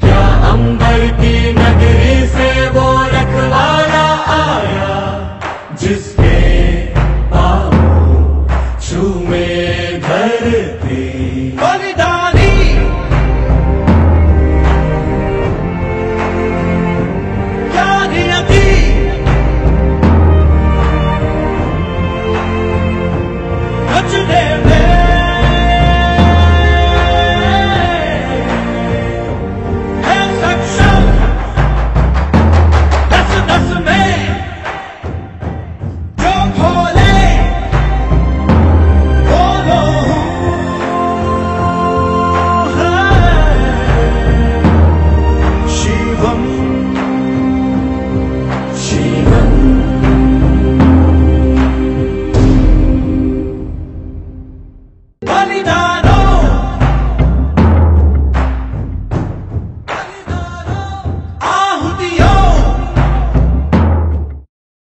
क्या अंबर की नगरी से वो रखवाला आया जिसके पाँव चूमे धरती।